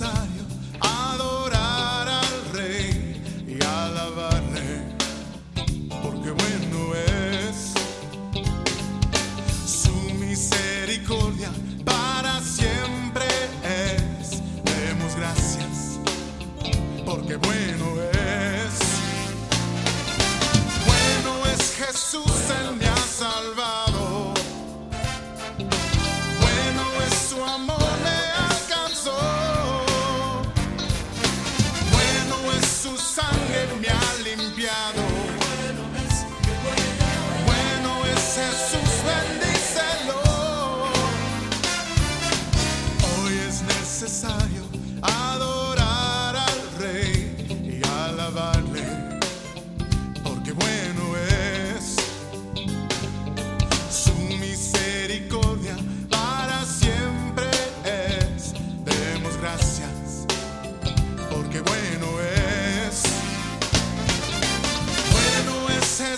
adorar al Rey y alabarle, porque bueno es su misericordia para siempre es. Demos gracias, porque bueno es. Bueno es Jesús.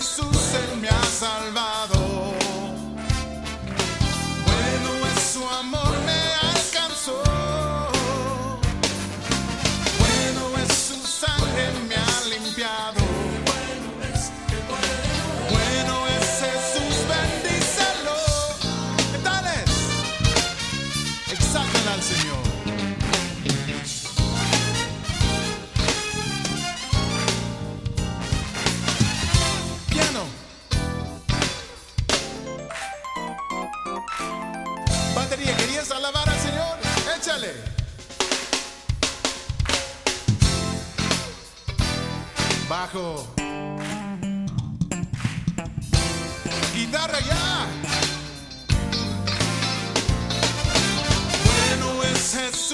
Jesús él me ha salvado, bueno es su amor me alcanzó, bueno es su sangre me ha limpiado, bueno es Jesús bendicelo, ¿qué tal es? Exacto al Señor. Échale. Bajo. Guitarra ya. Bueno, es eso.